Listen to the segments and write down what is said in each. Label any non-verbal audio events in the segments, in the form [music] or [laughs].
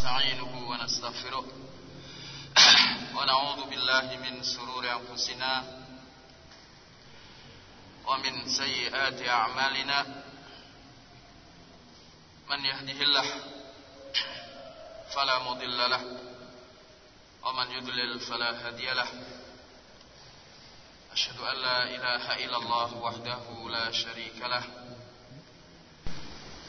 ونستعينه ونستغفره. [clears throat] ونعوذ بالله من سرور أنفسنا ومن سيئات أعمالنا. من يهده الله فلا مضل له ومن يضلل فلا هادي له. أشهد أن لا إله إلا الله وحده لا شريك له.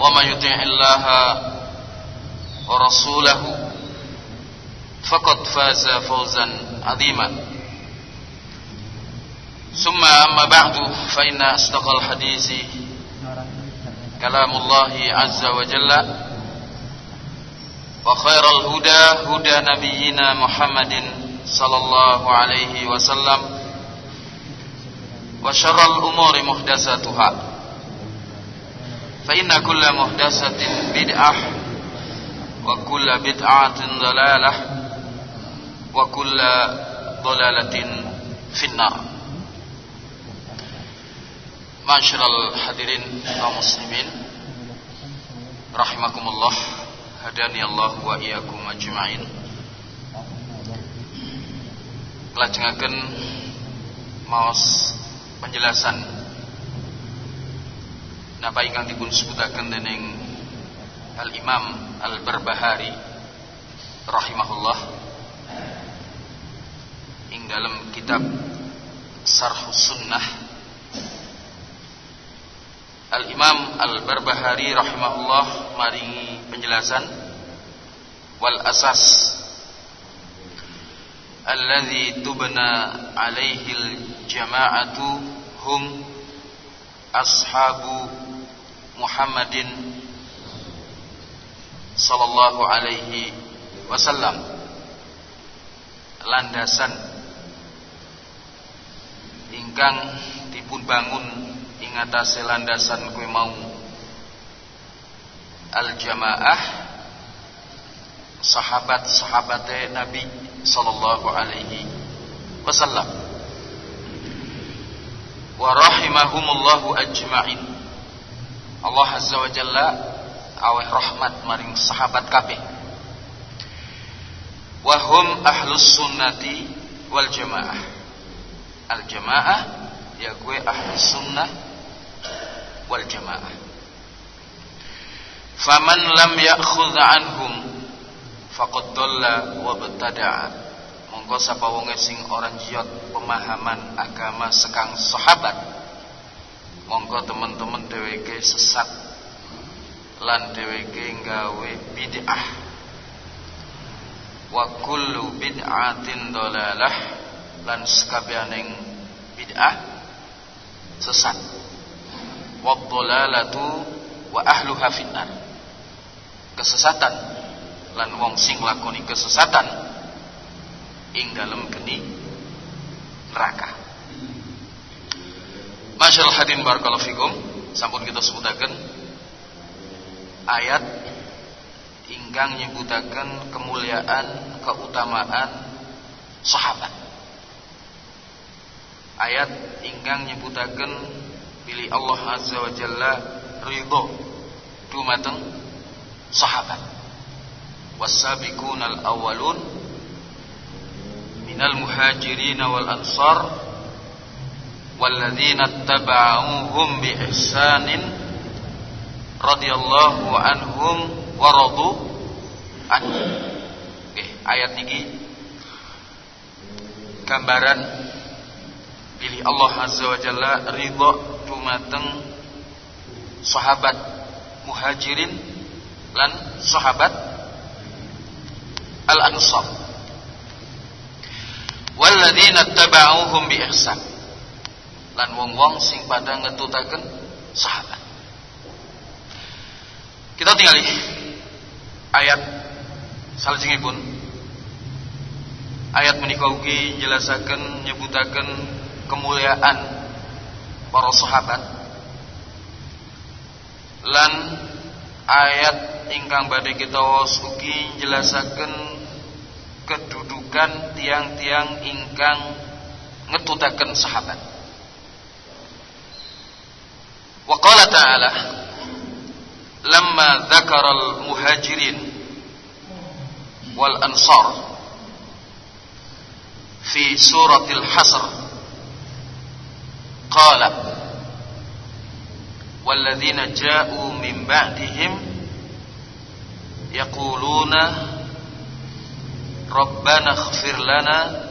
ومن يطع الله ورسوله فقد فاز فوزا عظيما. ثم أما بعد فإن أصدق الحديث كلام الله عز وجل وخير الهدى هدى نبينا محمد صلى الله عليه وسلم وشر الأمور محدثاتها. فإن كل محدثة بدعة وكل بدعة ضلالة وكل ضلالة في النار Masyarul hadirin kaum muslimin rahimakumullah hadani Allah wa iyyakum ajmain Kelajengaken maos penjelasan napa ingkang dipun sebutaken dening Al Imam Al Barbahari rahimahullah ing dalam kitab Sarhus Sunnah. Al-Imam Al-Barbahari rahimahullah maringi penjelasan. Wal asas alladhi tubna alaihi al-jama'atu hum ashabu Muhammadin sallallahu alaihi wasallam. Landasan ingkang dipun bangun ing atase landasan kowe mau. Al jamaah sahabat-sahabate Nabi sallallahu alaihi wasallam. Wa rahimahumullahu ajma'in Allah azza wa jalla aweh rahmat maring sahabat kabeh wa hum ahlus sunnati wal jamaah al jamaah ya gue ahli sunnah wal jamaah. Faman lam ya'khudh anhum faqad dhalla wa btada'a. Monggo sapa wonge sing ora jiyot pemahaman agama sekang sahabat. Monggo teman-teman dheweke sesat lan dheweke gawe bid'ah. Wa kullu bid'atin dolalah lan sekabianing bid'ah sesat wadhalalatu wa ahluha finnar. Kesesatan lan wong sing lakoni kesesatan ing dalem geni neraka Masyaallah hadirin barakallahu fikum. Sampun kita sebutaken ayat ingkang nyebutaken kemuliaan keutamaan sahabat. Ayat ingkang nyebutaken pilih Allah Azza wa Jalla ridho dumateng sahabat. Wasabiqunal awwalun minal muhajirin wal ansar tabauhum bi ihsanin radhiyallahu anhum wa radu anhu. Oke. ayat niki gambaran pilih Allah Azza wa Jalla ridho dumateng sahabat muhajirin lan sahabat al-ansar walladzina tabauhum bi ihsan lan wong-wong sing pada ngetutaken sahabat. Kita tinggali ayat salajengipun. Ayat menika ugi jelasaken nyebutaken kemuliaan para sahabat. Lan ayat ingkang badhe kita waos ugi jelasaken kedudukan tiang-tiang ingkang ngetutaken sahabat qala ta'ala لما ذكر المهاجرين والأنصار في سورة الحصر قال والذين جاءوا من بعدهم يقولون ربنا اغفر لنا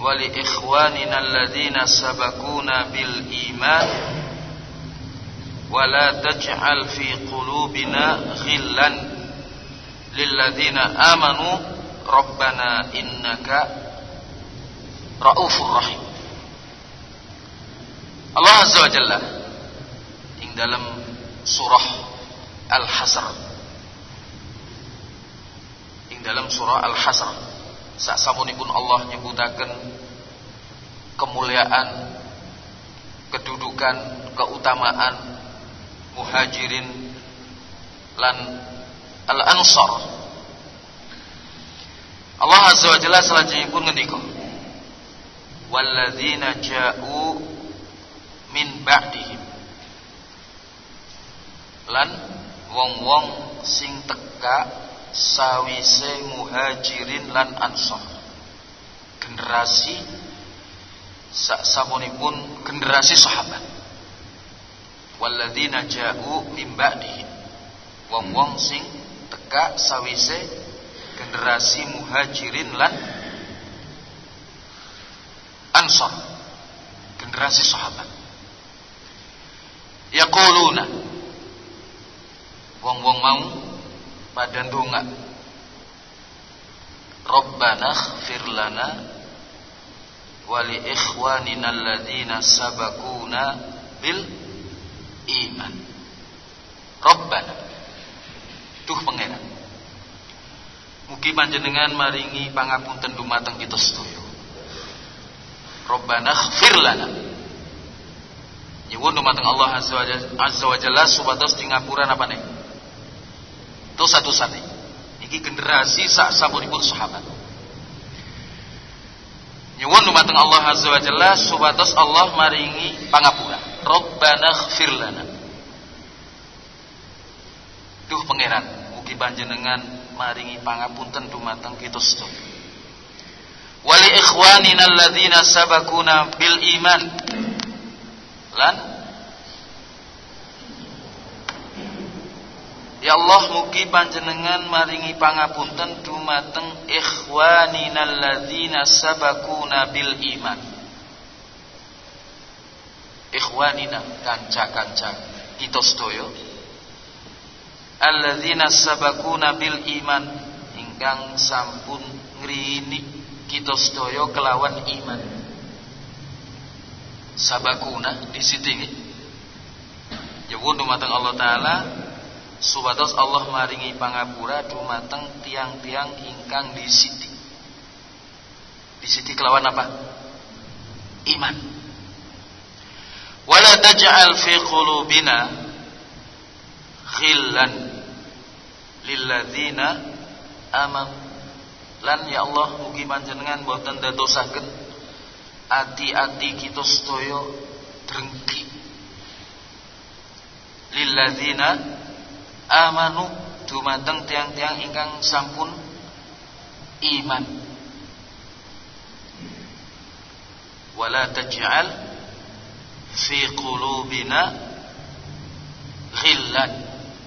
ولإخواننا الذين سبقونا بالإيمان ولا تجعل في قلوبنا غلا للذين آمنوا ربنا إنك رؤوف رحيم Allah Azza wa Jalla ing dalam surah Al-Hasr ing dalam surah Al-Hasr sak samunipun Allah nyebutaken kemuliaan kedudukan keutamaan muhajirin lan al-ansar. Allah azza wa jalla salajengipun ngendika walladzina ja'u min ba'dihim. Lan wong-wong sing teka sawise muhajirin lan ansar. Generasi sak samunipun generasi sahabat walladzina ja'u min ba'dihim wong-wong sing teka sawise generasi muhajirin lan ansar generasi sahabat. Yaquluna wong-wong mau pada ndonga Rabbana ighfir lana wa li ikhwanina alladzina sabaquna bil iman. Rabbana Duh pangeran. Mugi panjenengan maringi pangapunten dumateng kita sedaya. Rabbana ighfir lana. Nyuwun dumateng Allah Azza wa Jalla supados di ngapura apa nih? Dosa-dosa nih iki generasi sak sampuripun sahabat. Nyuwun dumateng Allah Azza wa Jalla supados Allah maringi pangapura Rabbana ighfir lana. Duh pangeran, mugi panjenengan maringi pangapunten dumateng kita sedaya. Wali ikhwanina alladzina sabakuna bil iman. Lan Ya Allah mugi panjenengan maringi pangapunten dumateng ikhwanina alladzina sabakuna bil iman ikhwanina kanca-kanca kita sedaya alladzina sabakuna bil iman. Ingkang sampun ngrini kita sedaya kelawan iman. Sabakuna disitingi nyuwun dumateng Allah taala. Supados Allah maringi pangapura dumateng tiang-tiang ingkang disiti disiti kelawan apa? Iman wala taj'al fi qulubina khillan lilladzina amam lan ya Allah mugi panjenengan boten dadosaken ati-ati kita sedaya drengki. Lilladzina amanu dumateng tiang-tiang ingkang sampun iman. Wala taj'al fi qulubina ghillan.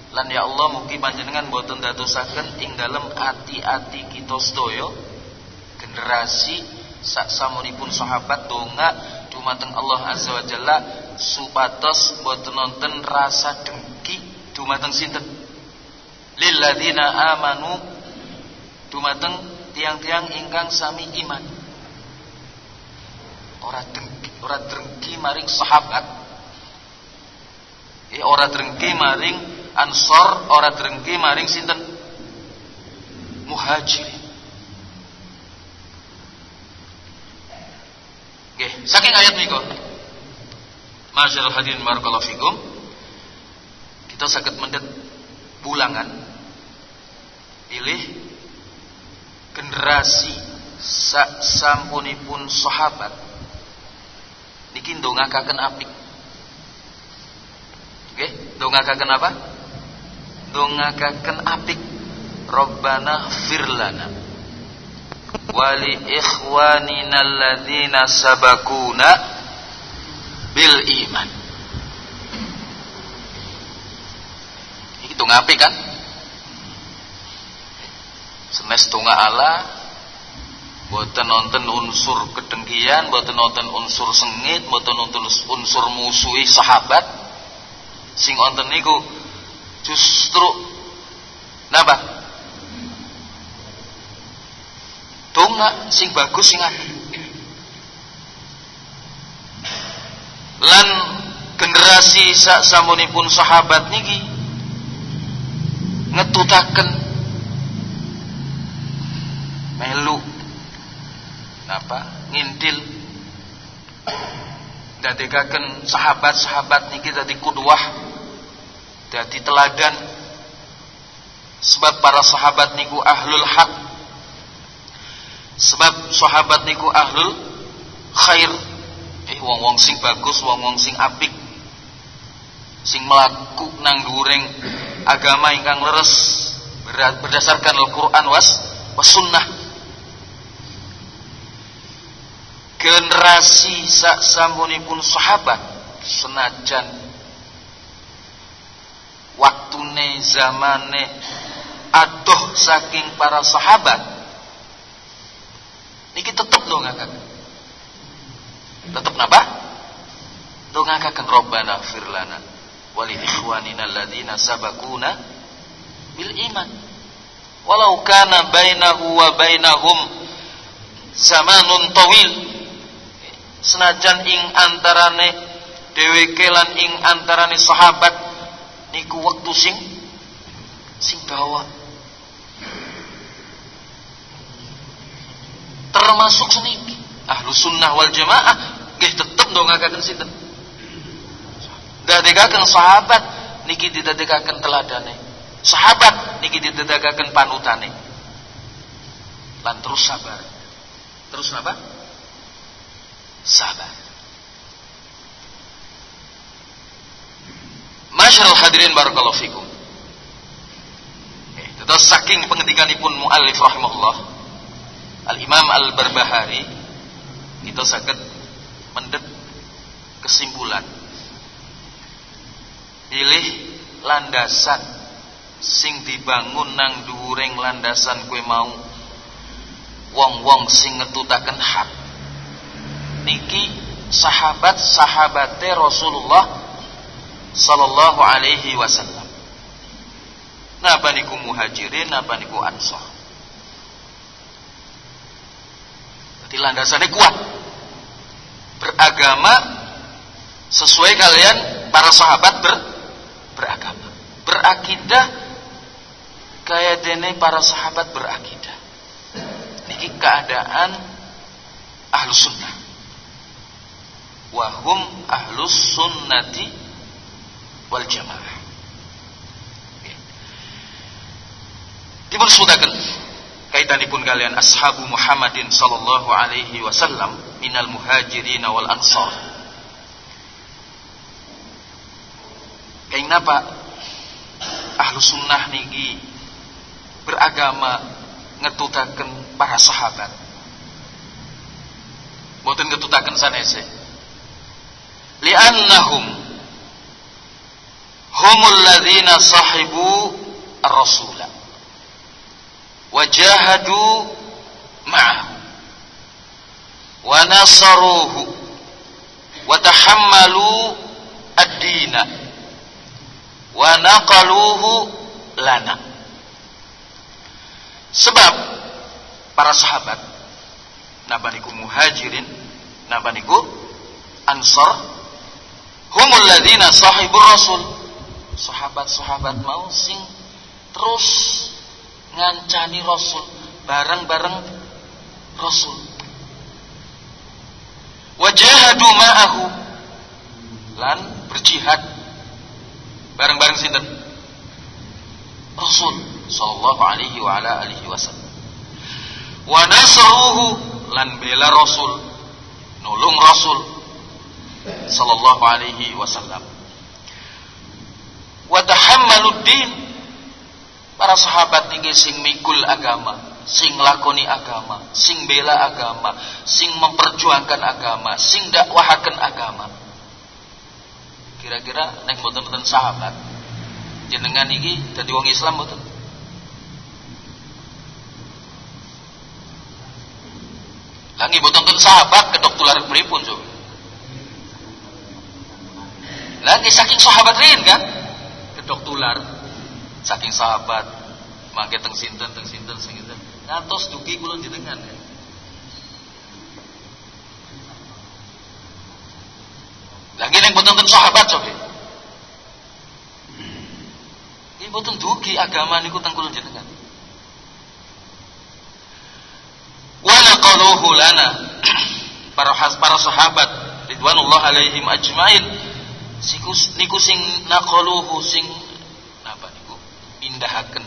Lan ya Allah mugi panjenengan boten dadosaken ing dalem ati-ati kita sedaya. Generasi sak samunipun sahabat donga dumateng Allah azza wa jalla supados boten nonton rasa dengki dumateng sinten? Lil ladzina amanu dumateng tiang-tiang ingkang sami iman. Ora dengki ora dengki maring sahabat. Eh ora dengki maring Ansor ora drengki maring sinten? Muhajirin Nggih, saking ayat niku. Masyaallah hadirin barakallahu fikum. Kita saged mendet bulangan pilih generasi sak sampunipun sahabat niki ndongakaken apik. Nggih, ndongakaken apa? dongakaken apik Rabbana firlana wali ikhwanina alladzina sabakuna bil iman itu ngapi kan senes tunga Allah Boten nonton unsur kedengkian, boten nonton unsur sengit, boten nonton unsur musuhi sahabat. Sing nonton niku justru napa? Tunga sing bagus sing apik lan generasi sak samunipun sahabat niki ngetutaken melu napa ngintil. Dadekaken sahabat-sahabat niki dadi kudwah jadi teladan sebab para sahabat niku ahlul hak sebab sahabat niku ahlul khair. Eh wong wong sing bagus wong wong sing apik. Sing melaku nang dureng agama ingkang leres. Berdasarkan Al-Quran was was sunnah generasi sak samunipun sahabat senajan waktune zamane adoh saking para sahabat niki tetep ngakak. Tetep napa? Ngakak robbana firlana wali ikhwanina alladina sabakuna bil iman. Walau kana bainahu wa bainahum zamanun tawil senajan ing antarane dheweke lan ing antarane sahabat niku waktu sing sing dawa termasuk seniki ahlu sunnah wal jamaah nggih tetep ndongakaken sinten? Dadekaken sahabat niki didadekaken teladane. Sahabat niki didadekaken panutane. Lan terus sabar. Terus apa sabar. Masyarul hadirin barakallahu fikum. Terus saking pun muallif rahimahullah Al-Imam Al-Barbahari itu sakit mendet kesimpulan. Pilih landasan sing dibangun nang dhuwuring landasan kue mau. Wong-wong sing ngetutaken hak niki sahabat sahabate Rasulullah sallallahu alaihi wasallam. Napa niku muhajirin, napa niku ansor. Berarti landasannya kuat. Beragama sesuai kalian para sahabat ber, beragama. Berakidah kayak dene para sahabat berakidah. Niki keadaan ahlu sunnah. Wahum ahlus sunnati wal jamaah. Dipun sudaken kaitanipun kalian ashabu Muhammadin sallallahu alaihi wasallam minal muhajirin wal ansar. Kain napa ahlu sunnah niki beragama ngetutaken para sahabat. Boten ngetutaken sanese. Sahibu ar-rasula wajahadu ma'ahu wa nasaruhu wa tahammalu ad-dina wa naqaluhu lana sebab para sahabat nabaniku muhajirin nabaniku ansar humul ladzina sahibur rasul. Sahabat-sahabat mau sing terus ngancani rasul bareng-bareng rasul. Wajahadu ma'ahu. Lan berjihad bareng-bareng sinten? Rasul sallallahu alaihi wa ala alihi wasallam. Wa nasruhu lan bela rasul nulung rasul sallallahu alaihi wasallam. Wa tahammaluddin para sahabat niki sing mikul agama sing lakoni agama sing bela agama sing memperjuangkan agama sing dakwahaken agama. Kira-kira nek mboten-mboten sahabat jenengan iki dadi wong Islam mboten? Lagi boten sahabat kedok tular pripun so. Lagi saking sahabat rin kan kedok tular saking sahabat mangke teng sinten teng sinten sinten ngantos dugi kula jenengan kan. Lagi ning boten sahabat coba. Ini boten dugi agama niku teng kula jenengan. naqaluhu lana [clears throat] para para sahabat ridwanullah alaihim ajmain sikus niku sing naqaluhu sing napa niku pindahaken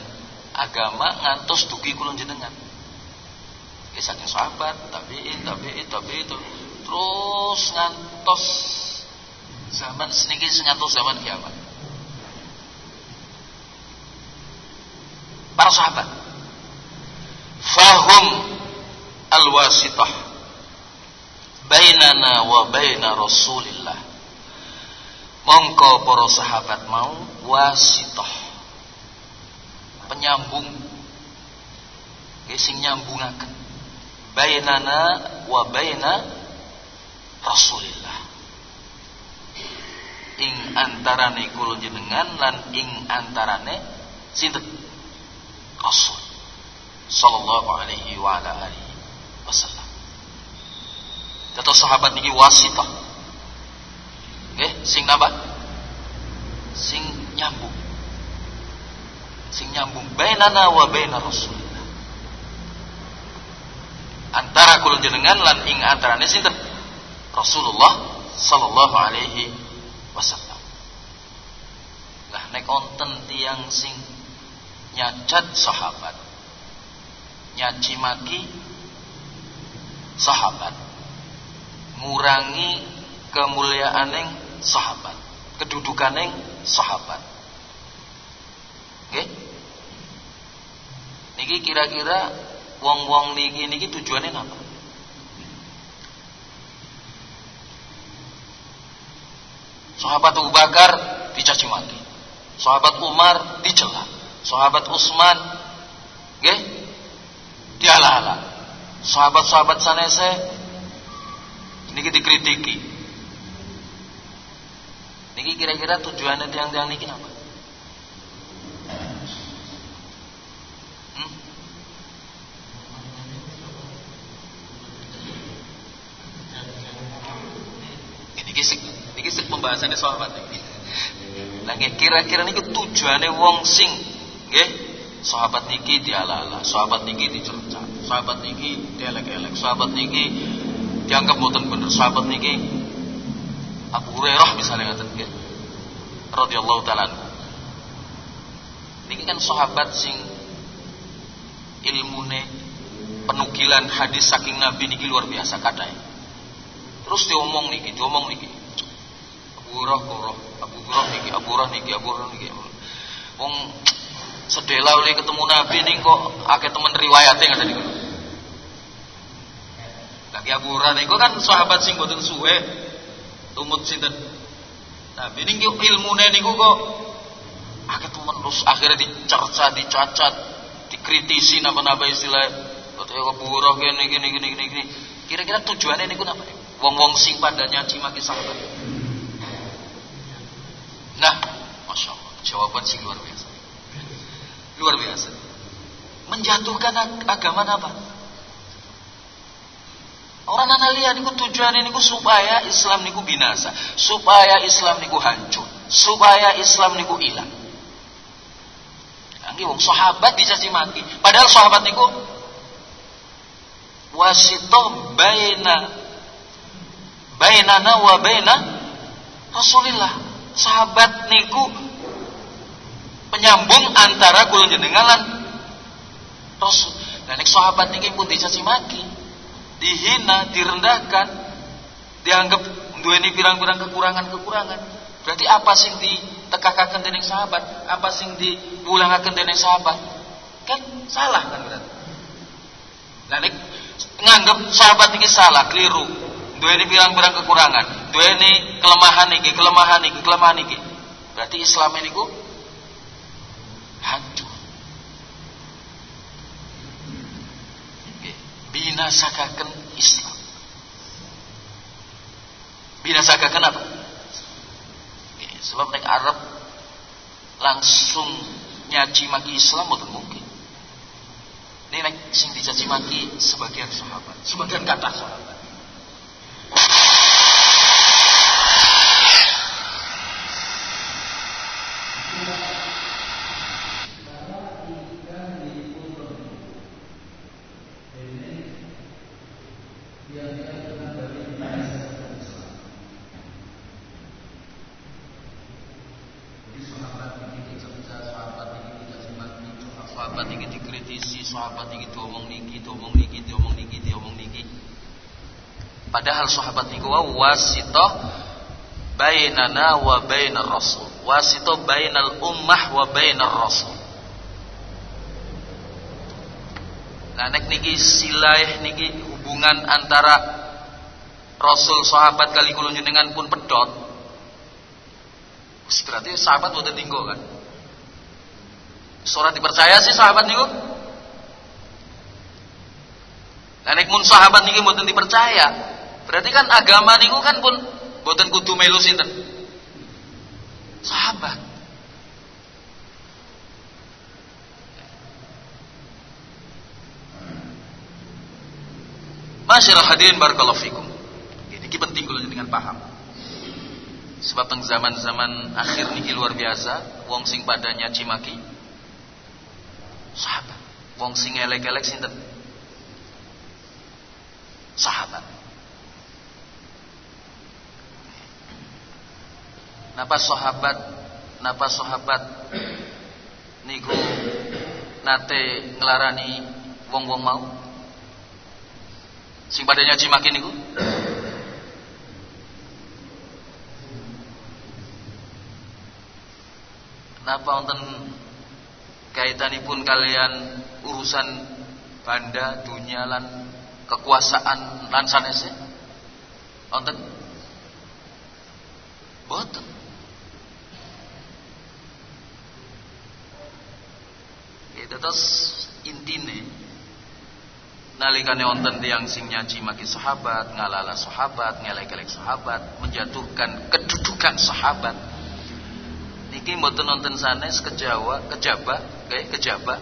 agama ngantos dugi kula jenengan ya saking sahabat tabiin tabiin tabiin terus ngantos zaman seniki ngantos zaman kiamat. Para sahabat. Fahum al-wasitah. Bainana wa baina Rasulillah. Mongko para sahabat mau wasitah. Penyambung sing nyambungaken bainana wa baina Rasulillah. Ing antarane kula jenengan lan ing antarane sinten? Rasul sallallahu alaihi wa ala alihi wasallam. Kata sahabat niki wasitah. Eh, sing napa? Sing nyambung. Sing nyambung bainana wa baina Rasulillah. Antara kula jenengan lan ing antarane sinten? Rasulullah sallallahu alaihi wasallam. Lah nek wonten tiyang sing nyacat sahabat nyaci maki sahabat ngurangi kemuliaaning sahabat. Kedudukaning sahabat. Oke? Niki kira-kira wong-wong niki niki tujuannya apa? Sahabat Abu Bakar dicaci maki. Sahabat Umar dicela. Sahabat Utsman nggih diala-ala sahabat-sahabat sanese niki dikritiki. Niki kira-kira tujuannya tiang-tiang niki apa? Hmm? Niki sik niki pembahasannya sahabat niki. Kira-kira niki tujuannya wong sing nggih sahabat niki diala-ala, sahabat niki dicerca, sahabat niki dielek-elek, sahabat niki dianggap boten bener, sahabat niki Abu Hurairah misalnya ngaten nggih. Radhiyallahu taala Niki kan sahabat sing ilmune penukilan hadis saking Nabi niki luar biasa kadai. Terus diomong niki, diomong niki. Abu Hurairah, Abu Hurairah niki, Abu Hurairah niki, Abu Hurairah niki. Wong sedela oleh ketemu Nabi nih kok akeh temen riwayatnya nggak tadi lagi Abu Hurairah niku kan sahabat sing boten suwe tumut sinten Nabi niku ilmune niku kok temen terus akhirnya dicerca, dicacat, dikritisi napa-napa istilah. Katanya keburuh gini gini gini gini gini. Kira-kira tujuannya ini kenapa? Wong-wong sing pada nyaci maki sahabat. Nah, masya Allah, jawaban sih luar biasa. Luar biasa. Menjatuhkan agama apa? Orang anak lihat niku tujuan niku supaya Islam niku binasa, supaya Islam niku hancur, supaya Islam niku hilang. Anggi wong sahabat dicaci maki, padahal sahabat niku wasito baina bainana wa baina Rasulillah. Sahabat niku penyambung antara kula jenengan lan Rasul. Dan nek sahabat niki pun dicaci maki, dihina, direndahkan, dianggap duweni pirang-pirang kekurangan-kekurangan. Berarti apa sing ditekakaken dening sahabat? Apa sing diulangaken dening sahabat? Kan salah kan berarti. Nah nek nganggap sahabat niki salah, keliru. Duweni pirang-pirang kekurangan, duweni kelemahan niki, kelemahan niki, kelemahan niki. Berarti Islam ini ku hancur. Binasakakan Islam. Binasakakan apa? Sebab mereka Arab langsung nyaci maki Islam bukan mungkin. Ini nek sing dicaci maki sebagian sahabat, sebagian kata sahabat. Sahabat niku wasitoh bainana wa bainar rasul. Wasitoh bainal ummah wa bainar rasul. Nah nek niki silah niki hubungan antara Rasul sahabat kali kula jenengan pun pedot. Berarti sahabat boten tinggo kan. Surat dipercaya sih sahabat niku. Nah nek mun sahabat niki boten dipercaya, Berarti kan agama niku kan pun boten kudu melu sinten? Sahabat. Masyarakat hadirin barakallahu fikum. Ini penting kalau dengan paham. Sebab teng zaman-zaman akhir niki luar biasa, wong sing padanya cimaki sahabat. Wong sing elek-elek sinten? Sahabat. Napa sahabat napa sahabat niku nate ngelarani wong-wong mau? Sing pada nyaci makin niku? Napa wonten kaitanipun kalian urusan banda dunia lan kekuasaan lan sanese? Wonten? Boten Terus intine nalikane wonten tiyang sing nyaci maki sahabat, ngalala sahabat, ngelek-elek sahabat, menjatuhkan kedudukan sahabat. Niki mboten wonten sanes kejawa, kejaba, kayak kejaba.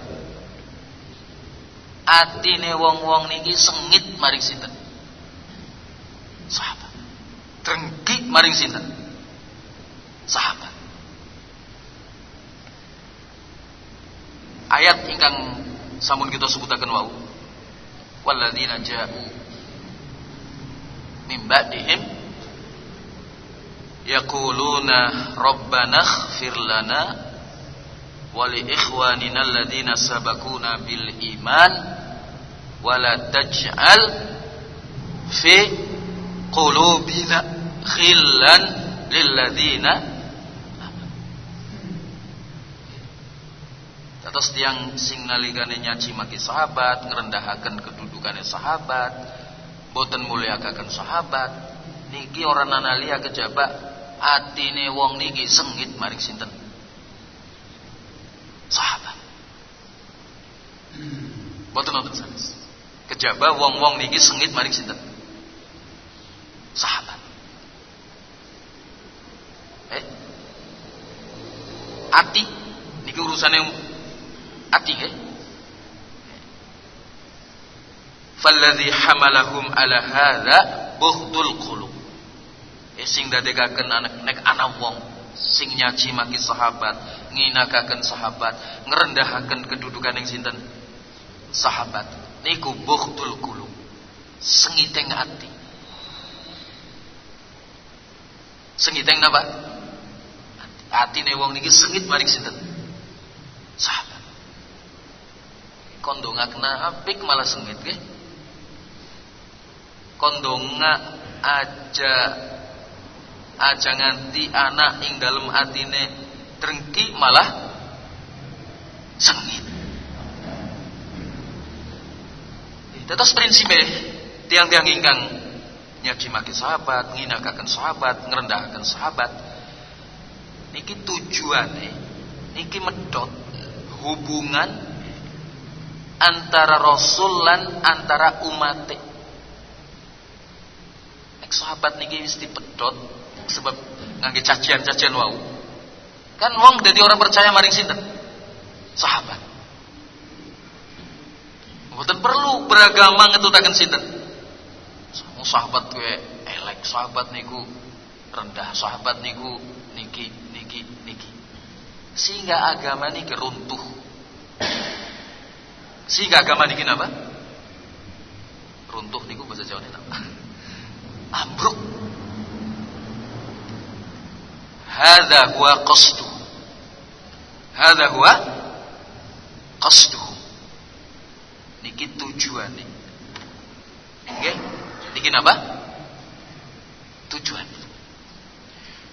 Atine wong-wong niki sengit maring sinten? Sahabat. Drengki maring sinten? Sahabat. Ayat ingkang samun kita sebutaken wau. Walladzina ja'u min ba'dihim yaquluna rabbana ighfir lana wa li ikhwanina alladhina sabaquna bil iman wa la taj'al fi qulubina khillan lil ladzina Terus tiang sing nalikane nyaci maki sahabat, ngerendahaken kedudukannya sahabat, boten muliakan sahabat. Niki orang analia kejabak atine wong niki sengit maring sinten? Sahabat. Boten nonton sanes. kejabat wong-wong niki sengit maring sinten? Sahabat. Eh? Ati niki urusannya ati? Falladhi hamalahum ala hadza bughdul qulub. Eh sing dadekaken anak nek ana wong sing nyaci maki sahabat, nginakaken sahabat, ngerendahaken kedudukan yang sinten? Sahabat. Niku bughdul qulub. Sengiteng ati. Sengiteng napa? Atine wong niki sengit maring sinten? Sahabat. Kondongakna apik malah sengit nggih. Kondonga aja aja nganti anak ing dalam atine drengki malah sengit. Tetes prinsipnya tiang-tiang ingkang nyaci maki sahabat nginakakan sahabat ngerendahkan sahabat niki tujuane niki medot hubungan antara rasul lan antara umat sahabat niki wis dipedhot sebab ngangge cacian-cacian wau. Kan wong dadi orang percaya maring sinten? Sahabat. Mboten perlu beragama ngetutaken sinten. Sahabat gue elek, sahabat niku rendah, sahabat niku niki niki niki. Sehingga agama niki runtuh. Sehingga agama niki napa? Runtuh niku bahasa Jawa napa? [laughs] ambruk. Hada huwa qasdu. Hada huwa qasdu. Niki tujuan nih. Nggih. Niki napa? Tujuan.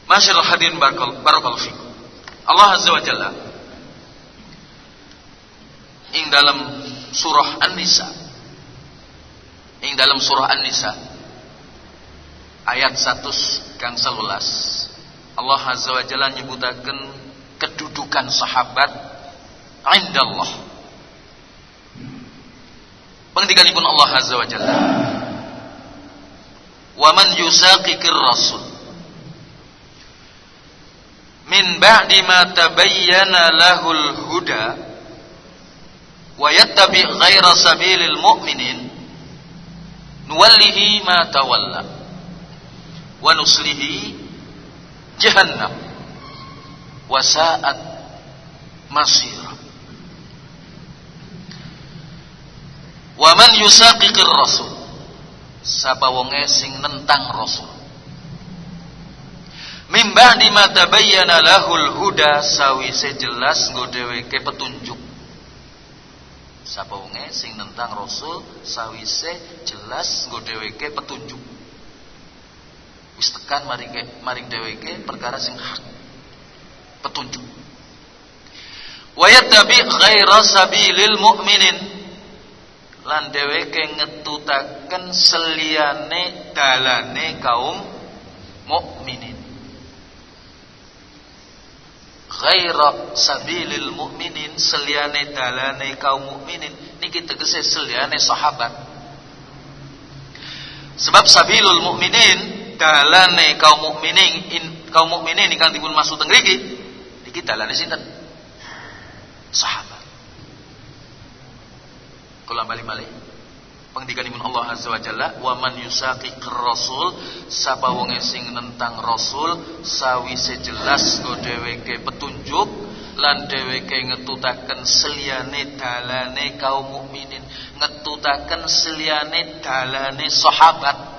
Masyaallah hadirin barakallahu fikum. Allah Azza wa Jalla ing dalam surah An-Nisa. Ing dalam surah An-Nisa. Ayat 100 kang 11 Allah Azza wa Jalla nyebutaken kedudukan sahabat indallah. Pengendikanipun Allah Azza wa Jalla. Wa man yusaqiqir rasul. Min ba'di ma tabayyana lahul huda wa yattabi ghaira sabilil mu'minin nuwallihi ma tawalla wa nuslihi jahannam wa sa'at rasul sapa wonge sing nentang rasul. Mim ba'di ma tabayyana lahul huda sawise jelas nggo dheweke petunjuk sapa wonge sing nentang rasul sawise jelas nggo dheweke petunjuk. Wis tekan maring maring dheweke perkara sing hak. Petunjuk. Wa yattabi ghaira sabilil mu'minin. Lan dheweke ngetutaken seliyane dalane kaum mukminin ghaira sabilil mu'minin seliyane dalane kaum mukminin niki tegese seliyane sahabat. Sebab sabilul mukminin dalane kaum mukminin in, kaum mukminin ingkang dipun maksud teng mriki niki dalane sinten? Sahabat. Kula bali malih pengendikanipun Allah azza wa jalla wa man yusaqiq rasul sapa wong sing nentang rasul sawise jelas go dheweke petunjuk lan dheweke ngetutaken seliyane dalane kaum mukminin ngetutaken seliyane dalane sahabat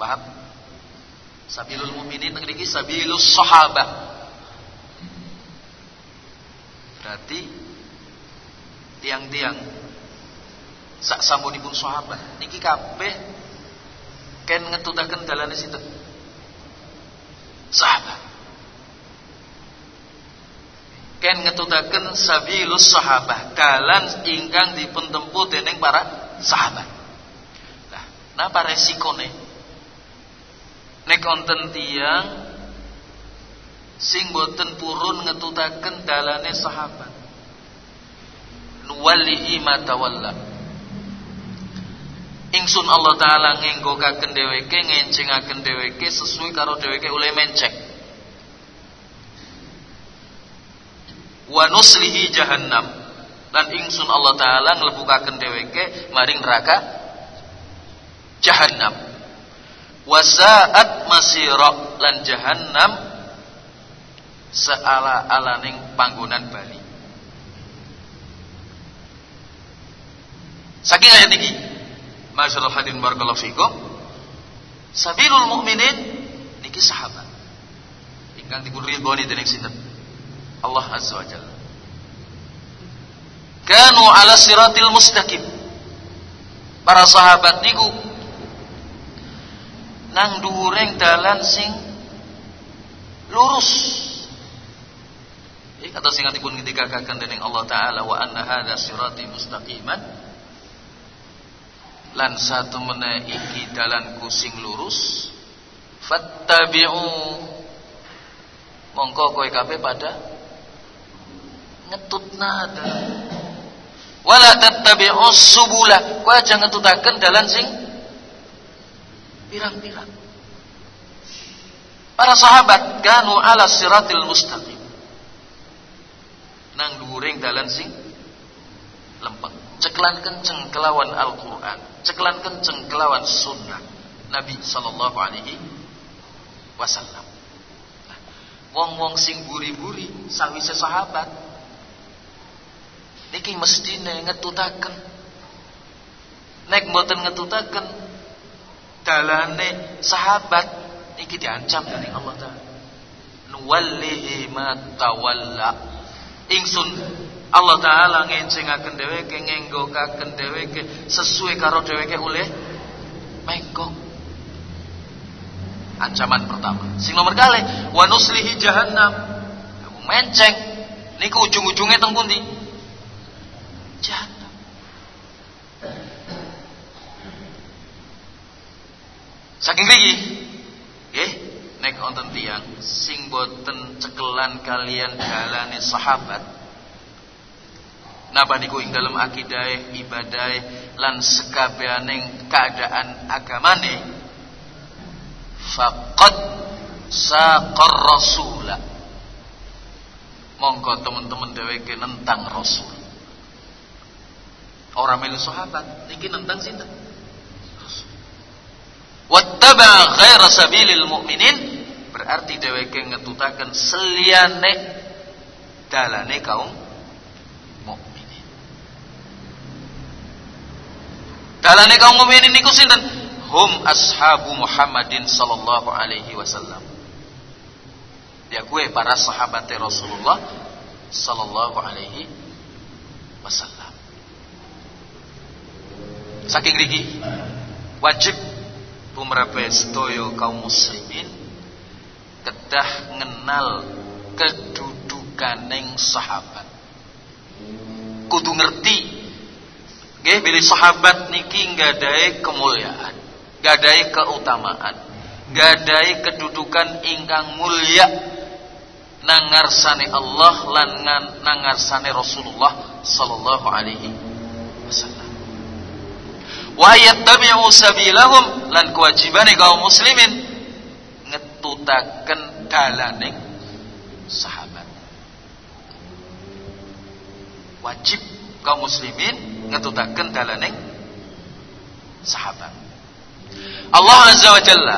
Paham? Sabilul mukminin ngriki sabilus sahabah. Berarti tiang-tiang sak samunipun sahabat niki kabeh ken ngetutaken dalane sinten? Sahabat. Ken ngetutaken sabilus sahabah, dalan ingkang dipun tempuh dening para sahabat. Nah, napa resikone? nek wonten tiyang sing boten purun ngetutaken dalane sahabat nuwallihi ma tawalla ingsun Allah taala ngenggokaken dheweke ngencengaken dheweke sesuai karo dheweke oleh menceng wa nuslihi jahannam. Dan ingsun Allah taala nglebukaken dheweke maring neraka jahannam. Wasaat masira lan jahannam seala-alaning panggonan bali. Saking ayat iki masyaallah hadirin barakallahu fikum. Sabilul mukminin niki sahabat. Ingkang dipun ridhoni dening sinten? Allah azza wa jalla. Kanu ala siratil mustaqim. Para sahabat niku nang dhuwuring dalan sing lurus. Iki kata sing dipun ngendikaken dening Allah taala wa anna hadza sirati mustaqiman lan satu mena iki dalanku sing lurus fattabi'u. Mongko kowe kabeh pada ngetut nada. Wala tattabi'u subula. Kowe aja ngetutaken dalan sing pirang-pirang. Para sahabat kanu ala siratil mustaqim. Nang dhuwuring dalan sing lempeng ceklan kenceng kelawan Al-Quran. Ceklan kenceng kelawan sunnah Nabi Sallallahu Alaihi Wasallam. Nah, wong-wong sing buri-buri sawise sahabat niki mestine ngetutaken. Nek mboten ngetutaken dalane sahabat niki diancam dening Allah Taala. Nuwallihi ma tawalla. Ingsun Allah taala ngencengaken dheweke ngenggokaken dheweke sesuai karo dheweke oleh mengko. Ancaman pertama. Sing nomor kali wa nuslihi jahannam. Menceng. Niku ujung-ujungnya teng pundi? Jahannam. Saking lagi nggih nek wonten tiyang sing boten cekelan kalian dalane sahabat napa niku ing dalam akidah ibadah lan sekabehaning keadaan agamane? Faqad saqar rasula. Monggo teman-teman dheweke nentang rasul. Orang melu sahabat niki nentang sinten? Wattaba ghaira sabilil mu'minin. Berarti dheweke ngetutaken seliyane dalane kaum Dalane kaum mukminin niku sinten? Hum ashabu Muhammadin sallallahu alaihi wasallam. Ya gue para sahabat Rasulullah sallallahu alaihi wasallam. Saking riki wajib tumrape sedaya kaum muslimin kedah ngenal kedudukaning sahabat. Kudu ngerti Nggih bilih sahabat niki nggadahi kemuliaan, nggadahi keutamaan, nggadahi kedudukan ingkang mulia nangarsane Allah lan nangarsane Rasulullah sallallahu alaihi wasallam. Wa yattabi'u sabilahum lan kewajibane kaum muslimin ngetutaken dalaning sahabat. Wajib kaum muslimin ngetutaken dalaning sahabat. Allah Azza wa Jalla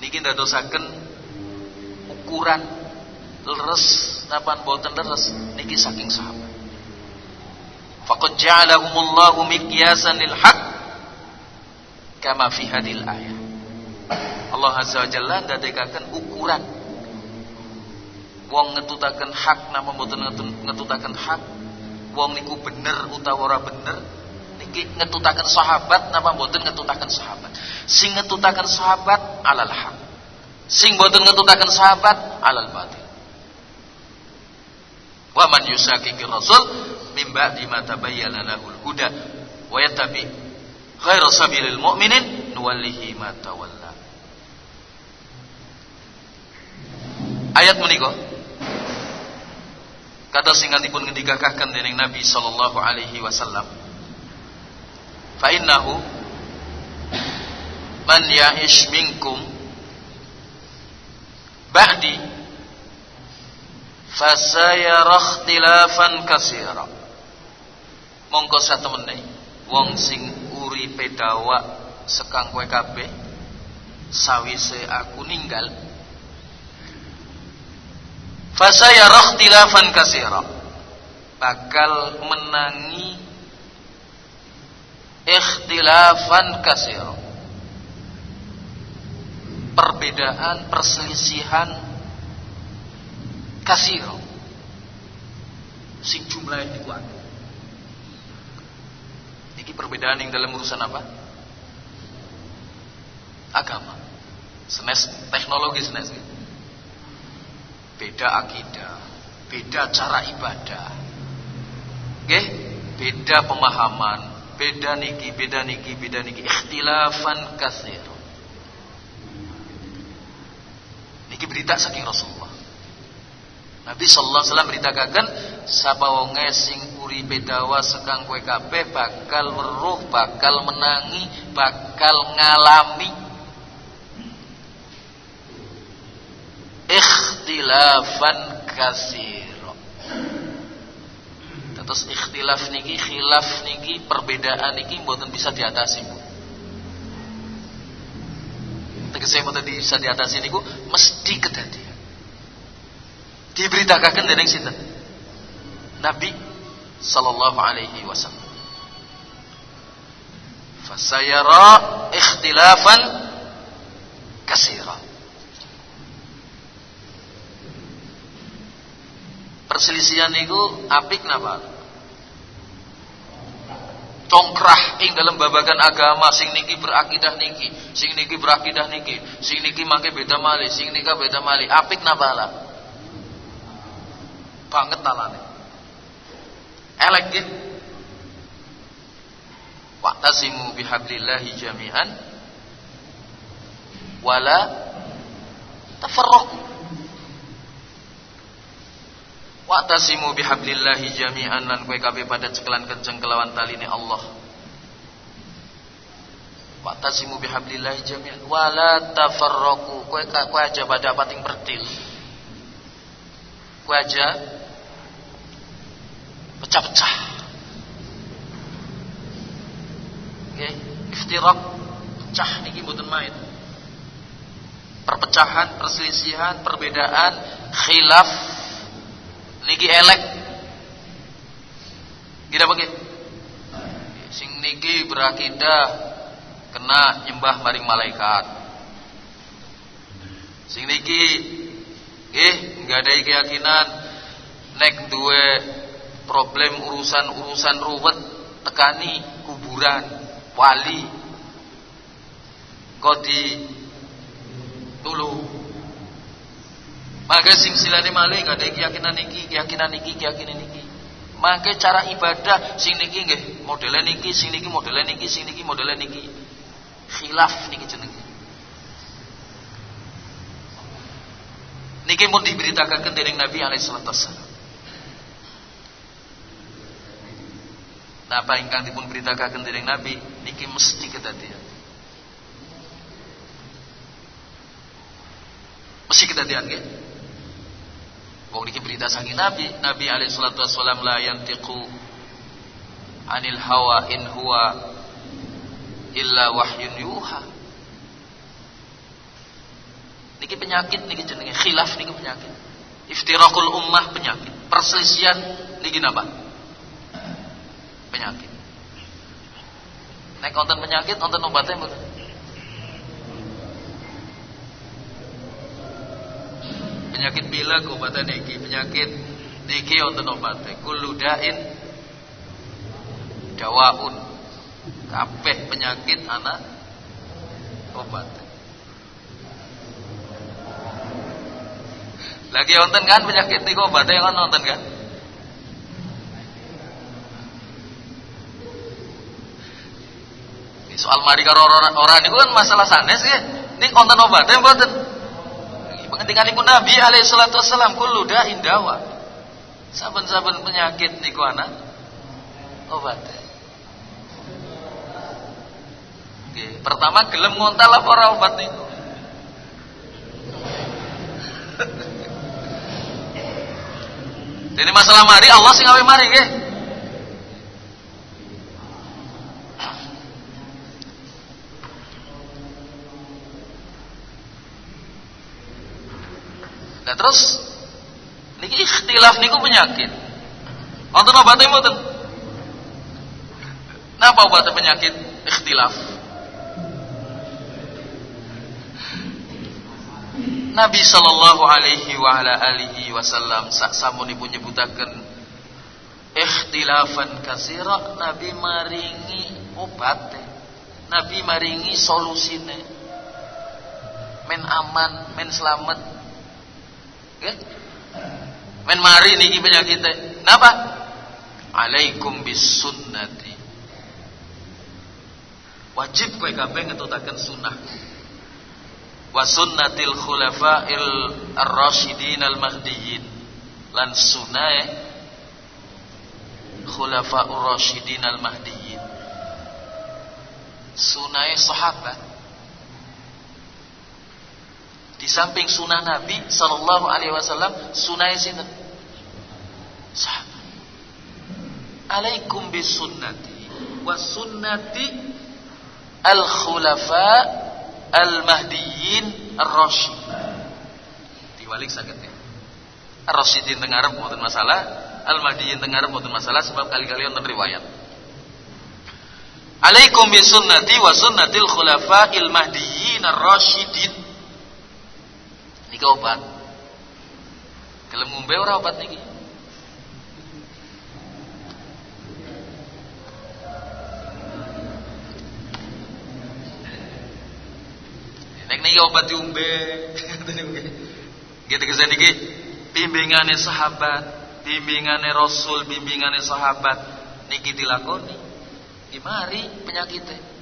niki ndadosaken ukuran leres napa boten leres niki saking sahabat. Faqad ja'alahumullahu miqyasan lil kama fi hadil ayat. Allah Azza wa Jalla ndadekaken ukuran wong ngetutaken hak napa mboten ngetutaken hak wong niku bener utawa ora bener niki ngetutaken sahabat napa mboten ngetutaken sahabat? Sing ngetutaken sahabat alal haq. Sing mboten ngetutaken sahabat alal batil. Wa man yusakiki rasul min ba'di ma tabayyana lahul huda wa yattabi ghaira sabilil mu'minin nuwallihi ma tawalla. Ayat menika Kata dipun ngendikakaken dening Nabi sallallahu alaihi wasallam. Fa innahu man ya'ish minkum ba'di fasayara ikhtilafan katsira. Mongko satemene wong sing uripe dawa sekang kowe kabeh sawise aku ninggal Fasaya ikhtilafan kasira. Bakal menangi ikhtilafan kasira. Perbedaan, perselisihan kasira. Sing jumlahnya kuat. Ini perbedaan yang dalam urusan apa? Agama. Senes teknologi senes beda akidah, beda cara ibadah. Oke? Beda pemahaman, beda niki, beda niki, beda niki, ikhtilafan kasir. Niki berita saking Rasulullah. Nabi sallallahu alaihi wasallam beritakan sapa wonge sing uripe dawa sekang kowe bakal weruh, bakal menangi, bakal ngalami ikhtilafan kasiro terus ikhtilaf niki khilaf niki perbedaan niki mboten bisa diatasi Bu. Tegese mboten bisa diatasi niku mesti kedadian. Diberitakan dening sinten? Nabi sallallahu alaihi wasallam. Fasayara ikhtilafan kasira perselisihan itu apik napa? Congkrah ing dalam babagan agama sing niki berakidah niki sing niki berakidah niki sing niki mangke beda mali sing nika beda mali apik napa lah banget talane elek gitu wa'tasimu bihablillahi jami'an. Wala tafarraqu Wa'tasimu bihablillahi jami'an lan kowe kabeh pada cekelan kenceng kelawan taline Allah. Wa'tasimu bihablillahi jami'an wala tafarraqu. Kowe kowe aja pada pating berdil. Kowe aja pecah-pecah. Oke, okay. iftirak pecah niki mboten main. Perpecahan, perselisihan, perbedaan, khilaf niki elek. Gila begitu sing niki berakidah kena nyembah maring malaikat. Sing niki eh nggak ada keyakinan nek duwe problem urusan-urusan ruwet tekani kuburan wali kau di tulu maka sing silane malih gak ada keyakinan niki, keyakinan niki, keyakinan niki. Maka cara ibadah sing niki nggih modele niki, sing niki modele niki, sing niki modele niki. Khilaf niki jenenge. Niki pun diberitakan dening Nabi alaihi salatu wasallam. Napa ingkang dipun beritakan dening Nabi niki mesti kedadian. Mesti kedadian nggih. Wong niki berita saking Nabi, Nabi alaihi salatu wassalam la yantiqu anil hawa in huwa illa wahyun yuha. Niki penyakit niki jenenge khilaf niki penyakit. Iftirakul ummah penyakit. Perselisihan niki napa? Penyakit. Nek konten penyakit, konten obatnya mboten. Penyakit pilek obatnya niki penyakit niki wonten obatnya kullu dain dawaun. Kabeh penyakit anak obat lagi wonten kan penyakit niku obatnya kan wonten kan? Soal mari karo orang orang itu kan masalah sanes ya. Ini konten obatnya mboten Pengendikanipun Nabi alaihi salatu wasallam kullu da'in dawa. Saben-saben penyakit niku ana obat. Oke, pertama gelem ngontal apa ora obat niku? [laughs] Jadi masalah mari Allah sing gawe mari nggih. Nah terus niki ikhtilaf niku penyakit. Wonten obatnya mboten? Napa obatnya penyakit ikhtilaf? Nabi sallallahu alaihi wa ala alihi wasallam sak samunipun nyebutaken ikhtilafan kasira Nabi maringi obat Nabi maringi solusine men aman men selamat nggih men mari niki penyakite napa? Alaikum bis sunnati wajib kowe kabeh ngetutaken sunnah. Wa sunnatil khulafa'il ar-rasyidin al-mahdiyyin. Lan sunnae khulafa'ur rasyidin al-mahdiyyin. Sunnae sahabat di samping sunnah Nabi sallallahu alaihi wasallam sunnae sinten alaikum bisunnati wa sunnati al-khulafa' al-mahdiyyin ar-rasyid. Diwalik saged ya. Ar-rasyidin teng Arab mboten masalah, al-mahdiyyin teng Arab mboten masalah sebab kali-kali wonten riwayat. Alaikum bi sunnati wa sunnatil khulafa'il mahdiyyin ar-rasyidin. Niki obat. Gelem ngombe ora obat niki? Nek niki obat diombe. Gitu kesan niki bimbingane sahabat, bimbingane Rasul, bimbingane sahabat niki dilakoni. Gimari penyakitnya.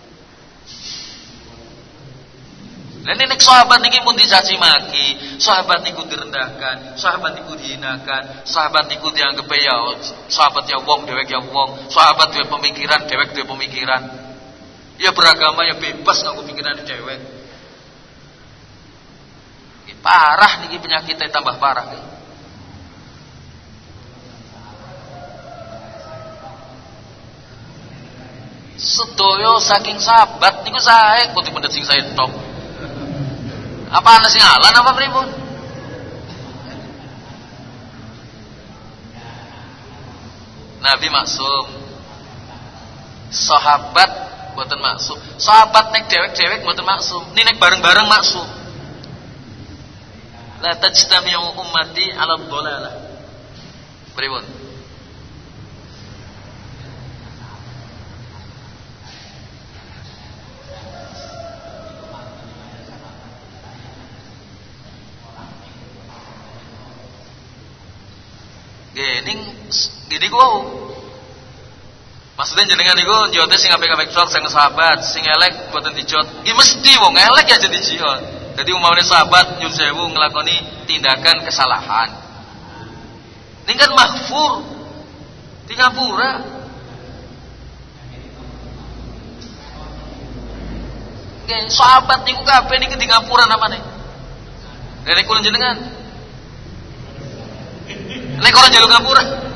Dan nek sahabat niki pun dicaci maki, sahabat niku direndahkan, sahabat niku dihinakan, sahabat niku dianggap ya sahabat ya wong dewek ya wong, sahabat duwe pemikiran, dewek duwe pemikiran. Ya beragama ya bebas nganggo pikiran dewek. Parah niki penyakitnya tambah parah nih. Sedoyo saking sahabat niku saya putih pendet sing saya top. Apa ana sing alan apa pripun? Nabi maksum. Sahabat buatan maksum. Sahabat nek dewek-dewek buatan maksum. Ini nek bareng-bareng maksum la tajtami'u ummati 'ala dhalalah. Pripun? Gini gua Maksudnya jenengan niku njote sing apik-apik sing sahabat, sing elek boten dijot. Ki mesti wong elek ya jadi jihad. Jadi umpamanya sahabat nyun sewu ngelakoni tindakan kesalahan. Ini kan mahfur di ngapura. Oke, sahabat niku kabeh niki di ngapura namanya. Dari kulon jenengan. Nek orang jalur ngapura.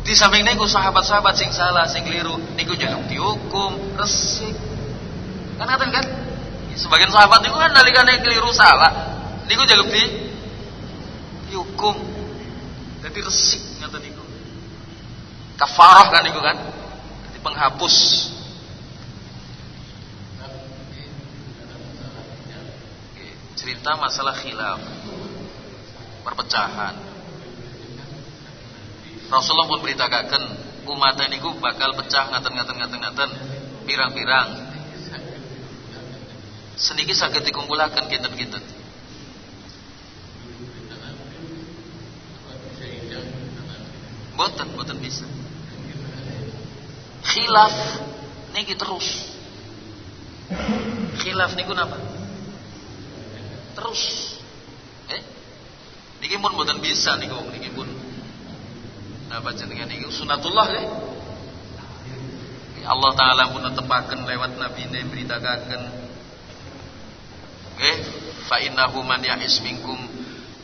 Di samping niku sahabat-sahabat sing salah, sing keliru, niku jaluk dihukum, resik. Kan ngaten kan? Sebagian sahabat itu kan nalikane keliru salah, niku jaluk di dihukum. Jadi resik ngata niku. Kafarah kan niku kan? Jadi penghapus. Cerita masalah khilaf perpecahan. Rasulullah pun beritakan umat niku bakal pecah ngaten ngaten ngaten ngaten pirang-pirang Sedikit saged dikumpulaken kinten-kinten. Boten, boten bisa. Khilaf niki terus. Khilaf niku napa? Terus. Eh? Niki pun mboten bisa niku niki pun napa jenengan niki sunatullah ya. Allah taala pun tepaken lewat nabi ne beritakaken Nggih, fa innahu man ya'is minkum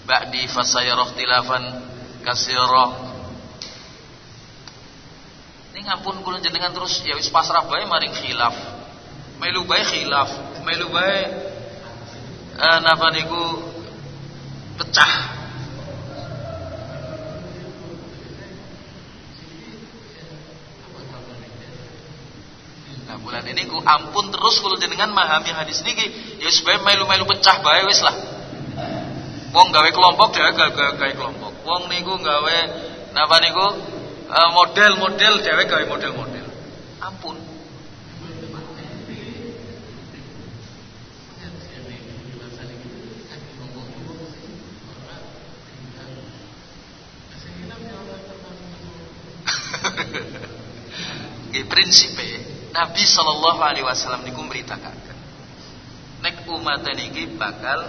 ba'di fasayara ikhtilafan katsira. Ini ngampun kula jenengan terus ya wis pasrah bae maring khilaf. Melu bae khilaf, melu bae eh, napa niku pecah Nah bulan ini ku ampun terus kalau jenengan memahami hadis niki ya supaya melu-melu pecah bae wis lah. Wong gawe kelompok dia gawe, kelompok. Wong niku gawe napa niku eh, model-model dhewe gawe model-model. Ampun. prinsip Nabi Shallallahu Alaihi Wasallam niku memberitakan nek umat niki bakal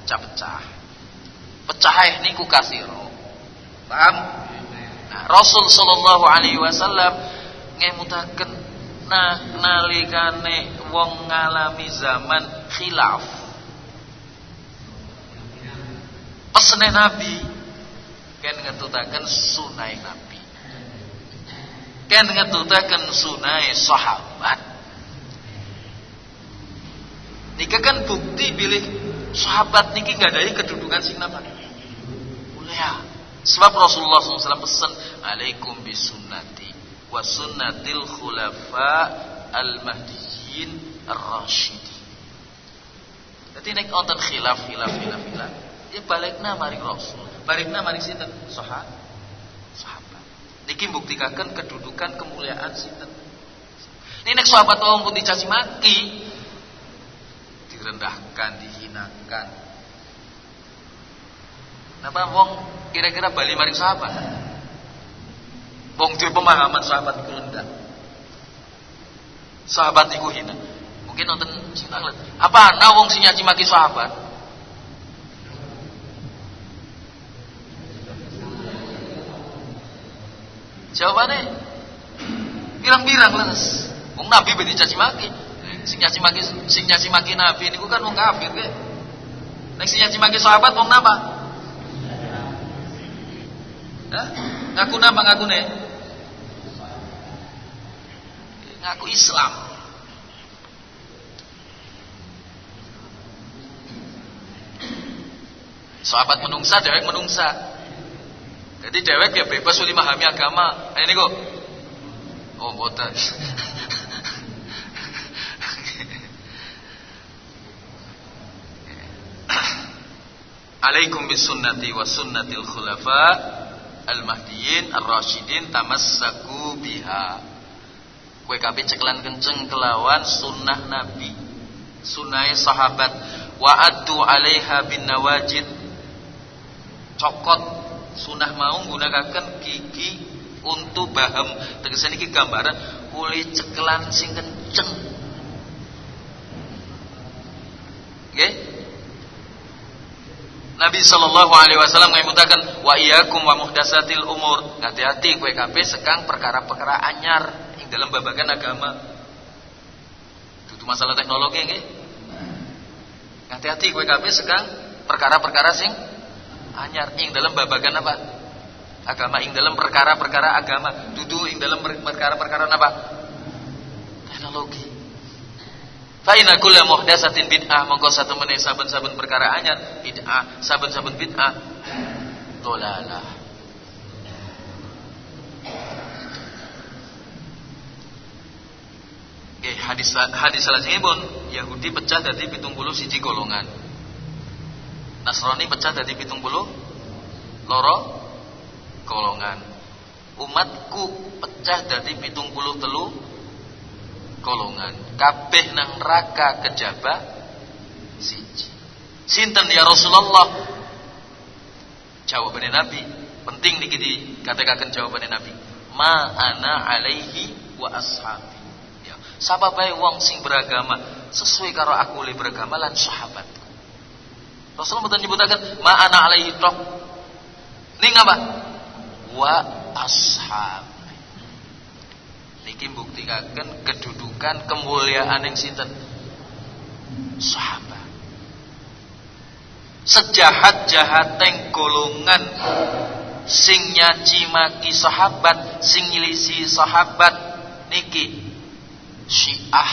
pecah-pecah. Pecah niku kasiro paham? Nah, Rasul Shallallahu Alaihi Wasallam ngemutaken nah nalikane wong ngalami zaman khilaf. Pesene Nabi. Kan ngetutaken sunai Nabi kan ngetutaken sunai sahabat. Nika kan bukti pilih sahabat niki nggak dari kedudukan sing napa mulia. Sebab Rasulullah SAW pesan alaikum bisunnati wa sunnatil khulafa al mahdiyin ar-rasyidin jadi nek wonten khilaf khilaf khilaf khilaf ya balikna mari Rasul. Balikna mari sinten? Sahabat Niki buktikakan kedudukan kemuliaan sinten. Ini sahabat wong pun dicaci maki, direndahkan, dihinakan. Napa wong kira-kira bali maring sahabat? Wong duwe pemahaman sahabat iku rendah. Sahabat iku hina. Mungkin nonton cinta Apa ana wong sing nyaci maki sahabat? Jawabannya pirang-pirang leres. Wong Nabi ben dicaci maki. Sing nyaci maki sing nyaci maki Nabi niku kan wong kafir ke. Nek sing nyaci maki sahabat wong napa? Hah? Ngaku napa ngakune? Ngaku Islam. Sahabat menungsa, dewek menungsa. Jadi dewek ya bebas uli memahami agama. Ini kok. Oh, boten. [laughs] Alaikum bisunnati wa sunnatil khulafa al-mahdiyyin ar-rasyidin tamassaku biha. Kowe kabeh ceklan kenceng kelawan sunnah Nabi. Sunnah sahabat wa addu 'alaiha bin nawajid. Cokot sunah mau gunakan gigi untuk baham tegesan ini gambaran oleh cekelan sing kenceng. Okay? Nabi sallallahu alaihi wasallam ngemutaken wa iyyakum wa muhdatsatil umur. Hati-hati kowe kabeh sekang perkara-perkara anyar ing dalam babagan agama. Itu masalah teknologi nggih. Hati-hati kowe kabeh sekang perkara-perkara sing anyar ing dalam babagan apa? Agama ing dalam perkara-perkara agama. Dudu ing dalam perkara-perkara apa? Teknologi. Fa inna kulla muhdatsatin bid'ah. Mongko satu meneh saben-saben perkara anyar. Bid'ah saben-saben bid'ah. Dolalah. Oke, hadis hadis pun Yahudi pecah dari pitung puluh siji golongan. Nasrani pecah dari pitung puluh loro golongan. Umatku pecah dari pitung puluh telu golongan. Kabeh nang neraka kejaba siji. Sinten ya Rasulullah? Jawabannya Nabi. Penting niki dikatakan jawabannya Nabi. Ma ana alaihi wa ashabi. Ya, sabab wong sing beragama sesuai karo aku le beragama lan sahabat. Rasulullah mboten nyebutaken ma'ana alaihi tok. Ning apa? Wa ashab. Niki buktikan kedudukan kemuliaan yang sinten sahabat. Sejahat jahateng golongan sing nyaci sahabat, sing nyilisi sahabat niki Syiah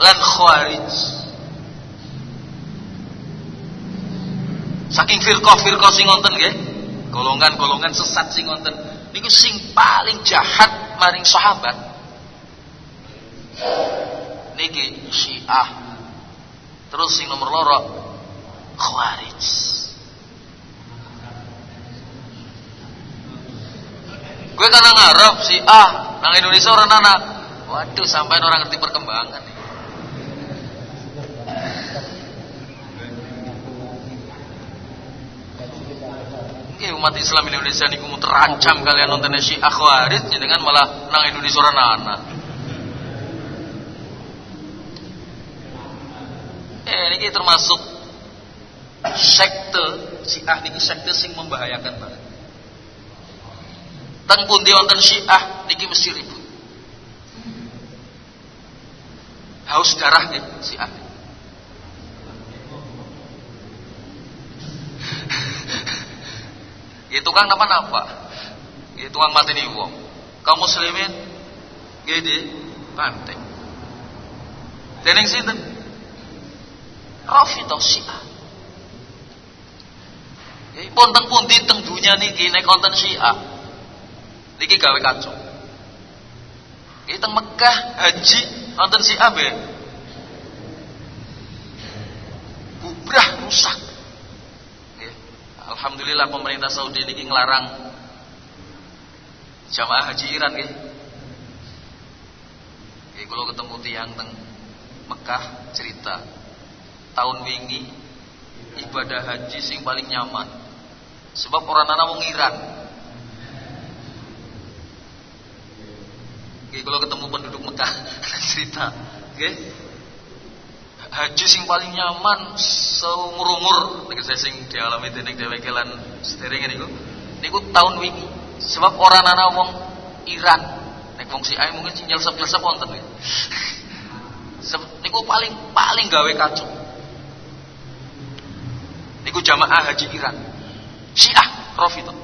lan Khawarij. Saking firqah-firqah sing wonten nggih, golongan-golongan sesat sing wonten niku sing paling jahat maring sahabat niki Syiah. Terus sing nomor loro Khawarij. Gue karena ngarep si ah, nang Indonesia orang anak. Waduh, sampai orang ngerti perkembangan Ini umat Islam Indonesia niku terancam kalian nonton si Khawarij dengan malah nang Indonesia orang anak. Eh, ini termasuk sekte si ah niki sekte sing membahayakan banget. Teng pundi wonten Syiah niki mesti ribut. Haus darah nih Syiah. Ya tukang napa-napa. Ya tukang mati nih wong. Kaum muslimin gede pantai. Dening sinten? Rafidah Syiah. Ya, pun teng pundi teng dunya nek konten Syiah. Niki gawe kacau. Niki teng Mekah haji konten Syiah be. Bubrah rusak. Alhamdulillah pemerintah Saudi niki ngelarang jamaah haji Iran nggih. Nggih kula ketemu tiang teng Mekah cerita. Tahun wingi ibadah haji sing paling nyaman. Sebab orang anak wong Iran. Oke, kalau ketemu penduduk Mekah [laughs] cerita, oke, haji sing paling nyaman seumur umur, nek saya sing dialami dening dheweke lan sederenge niku, niku tahun wingi. Sebab orang anak wong Iran, nek wong si mungkin sing nyelsep-nyelsep wonten [laughs] Niku paling paling gawe kacau. Niku jamaah haji Iran. Syiah Rafidah.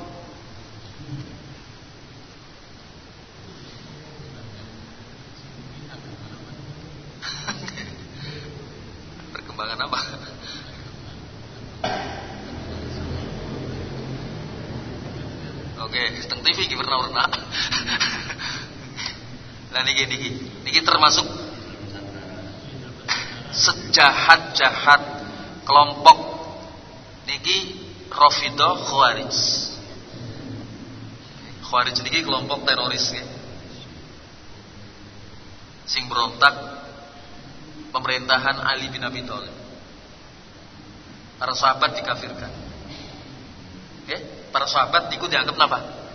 Perkembangan apa? Oke, warna-warna. Lah niki niki, niki termasuk sejahat-jahat kelompok niki Rafidah Khawarij. Khawarij niki kelompok teroris ya. Sing berontak pemerintahan Ali bin Abi Thalib. Para sahabat dikafirkan. Ya, para sahabat niku dianggap apa?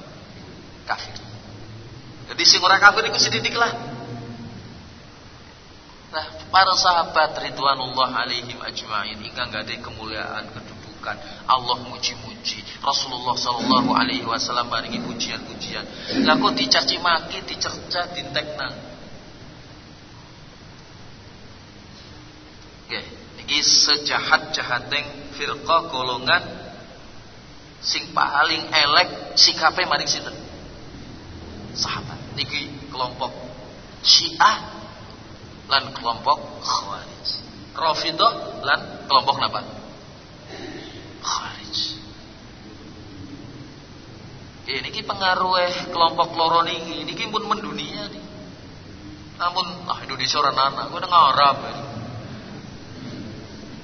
Kafir. Jadi sing ora kafir niku sedikit lah. Nah, para sahabat ridwanullah alaihim ajmain hingga nggak ada kemuliaan kedua bukan Allah muji-muji Rasulullah Shallallahu Alaihi Wasallam barengi pujian-pujian lah kok dicaci maki dicerca dintekna Oke, ini sejahat jahateng firqa golongan sing paling elek sikapnya maring sinten sahabat niki kelompok Syiah lan kelompok Khawarij Rafidah lan kelompok napa Kharij. Ini ki pengaruh eh kelompok loro niki, niki pun mendunia nih. Namun ah Indonesia orang anak, gue udah ngarap.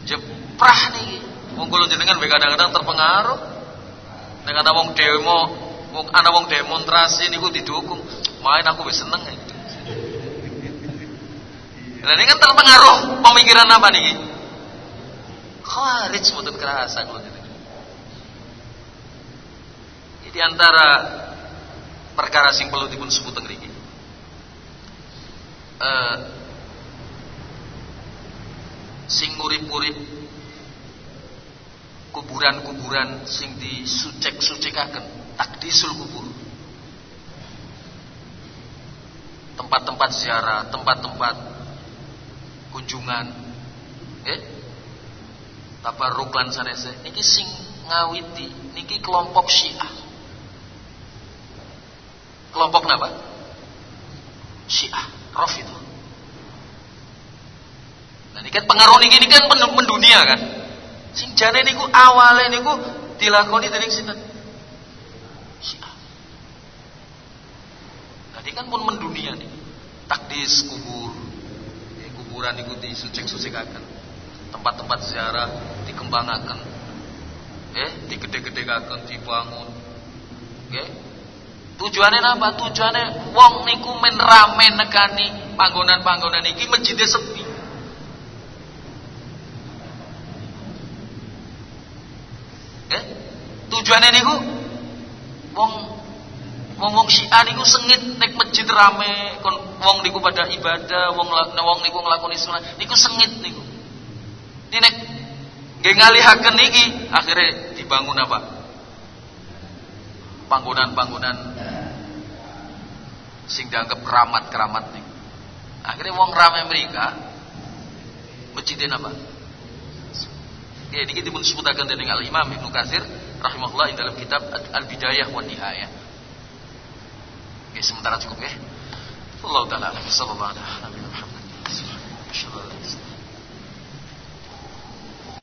Jeprah nih, wong jenengan kadang-kadang terpengaruh. Dengan ada wong demo, wong ana wong demonstrasi niku didukung, main aku wis seneng. Nah ini kan terpengaruh pemikiran apa nih? Khawarij mboten kerasa kalau gitu. Di antara perkara sing perlu dipun sebut ngriki. Uh, sing urip-urip kuburan-kuburan sing disucek-sucekaken takdisul kubur. Tempat-tempat ziarah tempat-tempat kunjungan eh tabarruk lan sanese. Niki sing ngawiti niki kelompok Syiah. Kelompok napa? Syiah Rafidhah. Nah, ini kan pengaruh ini kan mendunia kan. Sing jane niku awale niku dilakoni dening sinten? Syiah. Tadi kan pun mendunia nih. Takdis kubur. Eh, kuburan niku disucik-sucikaken. Tempat-tempat ziarah dikembangkan. Eh, digede-gedegaken, dibangun. Nggih. Tujuannya apa? Tujuannya wong niku men rame nekani panggonan-panggonan iki masjidnya sepi. Tujuannya niku wong wong Syiah niku sengit nek masjid rame kon wong niku pada ibadah, wong wong niku nglakoni salat, niku sengit niku. Ini nek nggih ngalihaken niki akhirnya dibangun apa? Panggonan-panggonan sing dianggap keramat-keramat niku. Akhirnya wong rame mereka masjidnya apa? Ya, kita disebutkan dengan Al Imam Ibnu Katsir rahimahullah dalam kitab Al-Bidayah wa Nihayah. Oke, sementara cukup ya. Allah taala sallallahu alaihi wasallam.